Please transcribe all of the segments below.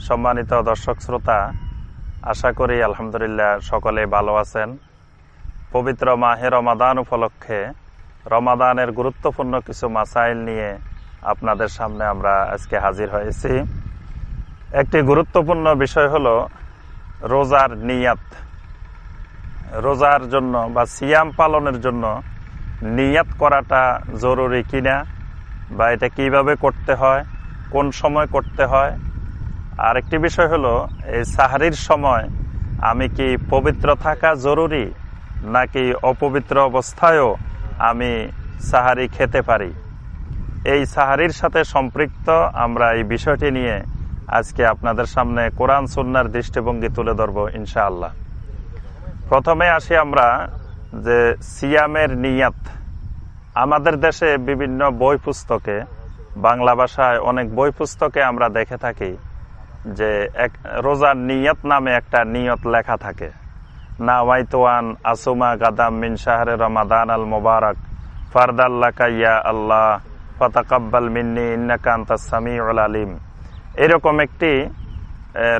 সম্মানিত দর্শক শ্রোতা, আশা করি আলহামদুলিল্লাহ সকলে ভালো আছেন। পবিত্র মাহে রমাদান উপলক্ষে রমাদানের গুরুত্বপূর্ণ কিছু মাসাইল নিয়ে আপনাদের সামনে আমরা আজকে হাজির হয়েছি। একটি গুরুত্বপূর্ণ বিষয় হলো রোজার নিয়াত। রোজার জন্য বা সিয়াম পালনের জন্য নিয়াত করাটা জরুরি কিনা বা এটা কীভাবে করতে হয়, কোন সময় করতে হয় আর একটি বিষয় হলো, এই সাহারির সময় আমি কি পবিত্র থাকা জরুরি, নাকি অপবিত্র অবস্থায়ও আমি সাহারি খেতে পারি? এই সাহারির সাথে সম্পৃক্ত আমরা এই বিষয়টি নিয়ে আজকে আপনাদের সামনে কোরআন সুন্নার দৃষ্টিভঙ্গি তুলে ধরবো ইনশাআল্লাহ। প্রথমে আসি আমরা যে সিয়ামের নিয়াত। আমাদের দেশে বিভিন্ন বই পুস্তকে বাংলা ভাষায় অনেক বই পুস্তকে আমরা দেখে থাকি। যে এক রোজার নিয়ত নামে একটা নিয়ত লেখা থাকে। না ওয়াইতোয়ান আসুমা গাদাম মিন শাহরে রমাদান আল মোবারক ফারদাল্লা কাইয়া আল্লাহ, ফতাকাব্বাল মিন্নি ইন্নাকান্তা সামি আলিম। এরকম একটি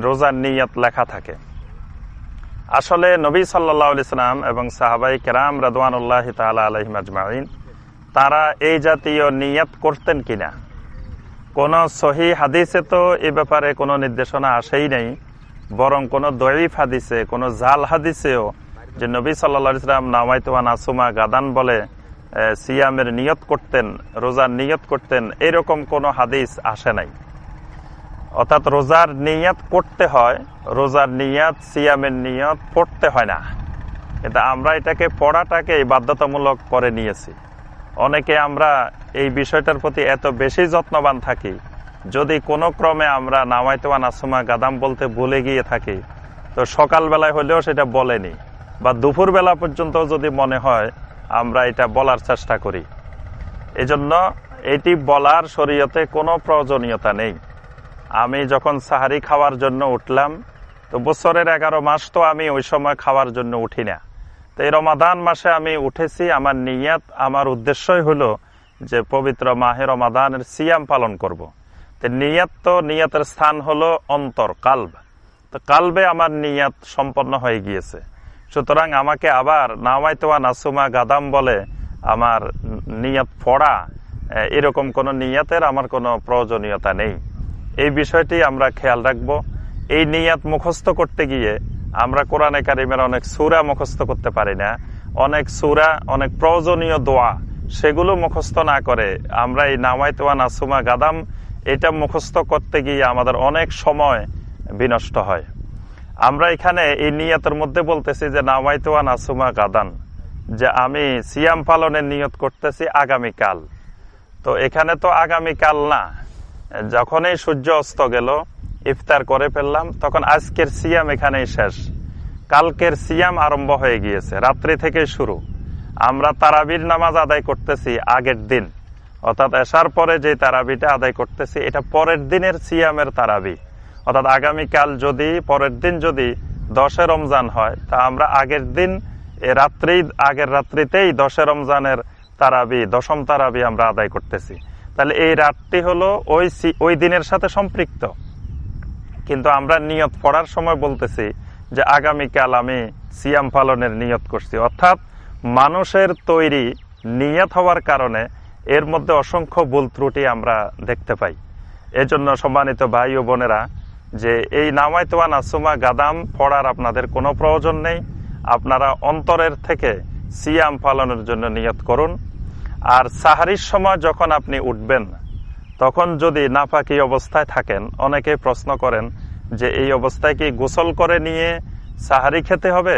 রোজার নিয়ত লেখা থাকে। আসলে নবী সাল্লাহ ইসলাম এবং সাহাবাই কেরাম রাদওয়ানুল্লাহ তালা আলহিম আজমাইন, তারা এই জাতীয় নিয়ত করতেন কিনা? কোন সহি হাদিসে তো এ ব্যাপারে কোনো নির্দেশনা আসেই নেই, বরং কোন দয়ীফ হাদিসে, কোন জাল হাদিসেও যে নবী সাল্লা ইসলাম নামাইতওয়ান আসুমা গাদান বলে সিয়ামের নিয়ত করতেন, রোজার নিয়ত করতেন, এরকম কোনো হাদিস আসে নাই। অর্থাৎ রোজার নিয়াত করতে হয়, রোজার নিয়াত, সিয়ামের নিয়ত পড়তে হয় না। কিন্তু আমরা এটাকে পড়াটাকে বাধ্যতামূলক করে নিয়েছি। অনেকে আমরা এই বিষয়টার প্রতি এত বেশি যত্নবান থাকি, যদি কোনো ক্রমে আমরা নামাইতোয়ান আসমা গাদাম বলতে ভুলে গিয়ে থাকি, তো সকালবেলায় হলেও সেটা বলেনি, বা দুপুরবেলা পর্যন্ত যদি মনে হয়, আমরা এটা বলার চেষ্টা করি। এজন্য এটি বলার শরীয়তে কোনো প্রয়োজনীয়তা নেই। আমি যখন সাহারি খাওয়ার জন্য উঠলাম, তো বছরের এগারো মাস তো আমি ওই সময় খাওয়ার জন্য উঠি না। তো এই রমাদান মাসে আমি উঠেছি। আমার নিয়াত, আমার উদ্দেশ্যই হলো যে পবিত্র মাহে রমাদানের সিয়াম পালন করব। তো নিয়াত তো নিয়াতের স্থান হলো অন্তর, কালব। তো কালবে আমার নিয়াত সম্পন্ন হয়ে গিয়েছে। সুতরাং আমাকে আবার নামাইতোয়া নাসুমা গাদাম বলে আমার নিয়াত পড়া এরকম কোনো নিয়াতের আমার কোনো প্রয়োজনীয়তা নেই। এই বিষয়টি আমরা খেয়াল রাখব। এই নিয়াত মুখস্থ করতে গিয়ে আমরা কোরআনে কারিমের অনেক সুরা মুখস্থ করতে পারি না। অনেক সুরা, অনেক প্রয়োজনীয় দোয়া, সেগুলো মুখস্থ না করে আমরা এই নামাইতোয়া নাসুমা গাদাম, এটা মুখস্থ করতে গিয়ে আমাদের অনেক সময় বিনষ্ট হয়। আমরা এখানে এই নিয়তের মধ্যে বলতেছি যে নামাইতোয়া নাসুমা গাদান যে আমি সিয়াম পালনের নিয়ত করতেছি আগামীকাল। তো এখানে তো আগামীকাল না। যখনই সূর্য অস্ত গেল ইফতার করে ফেললাম, তখন আজকের সিয়াম এখানেই শেষ। কালকের সিয়াম আরম্ভ হয়ে গিয়েছে, রাত্রি থেকে শুরু। আমরা তারাবির নামাজ আদায় করতেছি আগের দিন। অর্থাৎ আসার পরে যে তারাবিটা আদায় করতেছি, এটা পরের দিনের সিয়ামের তারাবি। অর্থাৎ আগামীকাল যদি, পরের দিন যদি দশে রমজান হয়, তা আমরা আগের দিন, এ রাত্রি, আগের রাত্রিতেই দশে রমজানের তারাবি, দশম তারাবি আমরা আদায় করতেছি। তাহলে এই রাতটি হলো ওই ওই দিনের সাথে সম্পৃক্ত। কিন্তু আমরা নিয়ত পড়ার সময় বলতেছি যে আগামীকাল আমি সিয়াম পালনের নিয়ত করছি। অর্থাৎ মানুষের তৈরি নিয়ত হওয়ার কারণে এর মধ্যে অসংখ্য ভুল ত্রুটি আমরা দেখতে পাই। এজন্য সম্মানিত ভাই ও বোনেরা, যে এই নামাইতোয়া নাসুমা গাদাম পড়ার আপনাদের কোনো প্রয়োজন নেই। আপনারা অন্তরের থেকে সিয়াম পালনের জন্য নিয়ত করুন। আর সাহারির সময় যখন আপনি উঠবেন তখন যদি নাফাকি অবস্থায় থাকেন অনেকে প্রশ্ন করেন যে এই অবস্থায় কি গোসল করে নিয়ে সাহারি খেতে হবে,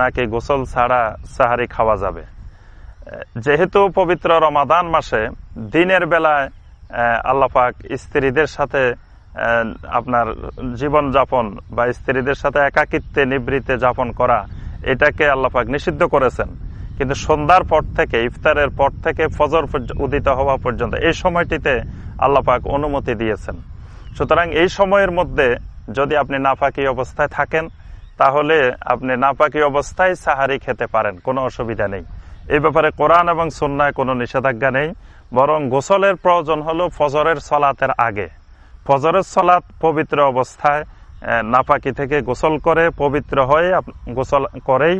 নাকি গোসল ছাড়া সাহারি খাওয়া যাবে? যেহেতু পবিত্র রমাদান মাসে দিনের বেলায় আল্লাপাক স্ত্রীদের সাথে আপনার জীবন যাপন বা স্ত্রীদের সাথে একাকিত্বে নিবৃত্তে যাপন করা, এটাকে আল্লাপাক নিষিদ্ধ করেছেন। কিন্তু সন্ধ্যার পর থেকে, ইফতারের পর থেকে ফজর উদিত হওয়া পর্যন্ত এই সময়টিতে আল্লাপাক অনুমতি দিয়েছেন। সুতরাং এই সময়ের মধ্যে যদি আপনি নাপাকি অবস্থায় থাকেন, তাহলে আপনি নাপাকি অবস্থায় সাহারি খেতে পারেন, কোনো অসুবিধা নেই। এই ব্যাপারে কোরআন এবং সন্ন্যায় কোনো নিষেধাজ্ঞা নেই, বরং গোসলের প্রয়োজন হলো ফজরের সলাতের আগে। ফজরের সলাত পবিত্র অবস্থায় নাপাকি থেকে গোসল করে, পবিত্র হয়ে গোসল করেই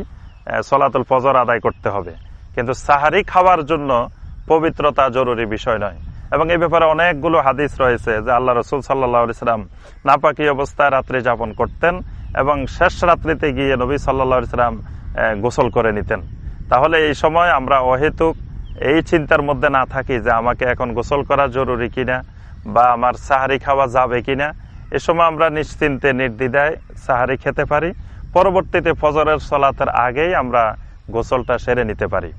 সলাতুল ফজর আদায় করতে হবে। কিন্তু সাহারি খাওয়ার জন্য পবিত্রতা জরুরি বিষয় নয়। এবং এই ব্যাপারে অনেকগুলো হাদিস রয়েছে যে আল্লাহ রসুল সাল্লাহ ইসলাম নাপাকি অবস্থায় রাত্রি যাপন করতেন এবং শেষ রাত্রিতে গিয়ে নবী সাল্লা ইসলাম গোসল করে নিতেন। তাহলে এই সময় আমরা অহেতুক এই চিন্তার মধ্যে না থাকি যে আমাকে এখন গোসল করা জরুরি কিনা বা আমার সাহারি খাওয়া যাবে কিনা। এ সময় আমরা নিশ্চিন্তে নির্দ্বিধায় সাহারি খেতে পারি। পরবর্তীতে ফজরের সলাতের আগেই আমরা গোসলটা সেরে নিতে পারি।